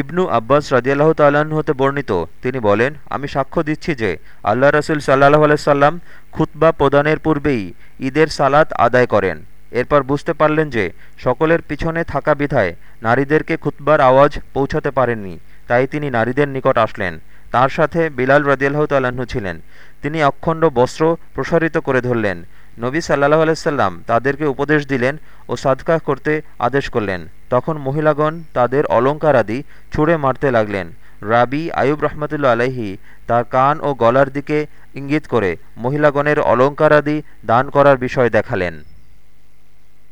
ইবনু আব্বাস রাজিয়াল্লাহ তাল্লাহ্ন হতে বর্ণিত। তিনি বলেন, আমি সাক্ষ্য দিচ্ছি যে আল্লাহ রসুল সাল্লাহ আলাইসাল্লাম খুতবা প্রদানের পূর্বেই ঈদের সালাত আদায় করেন। এরপর বুঝতে পারলেন যে সকলের পিছনে থাকা বিধায় নারীদেরকে খুতবার আওয়াজ পৌঁছাতে পারেননি, তাই তিনি নারীদের নিকট আসলেন। তার সাথে বিলাল রদিয়াল্লাহ তাল্লাহ্ন ছিলেন। তিনি অখণ্ড বস্ত্র প্রসারিত করে ধরলেন। নবী সাল্লাহ আলাইসাল্লাম তাদেরকে উপদেশ দিলেন ও সাদকাহ করতে আদেশ করলেন। তখন মহিলাগণ তাদের অলঙ্কারাদি ছুঁড়ে মারতে লাগলেন। রাবি আয়ুব রহমতুল্লা আলাইহি তার কান ও গলার দিকে ইঙ্গিত করে মহিলাগণের অলঙ্কারাদি দান করার বিষয় দেখালেন।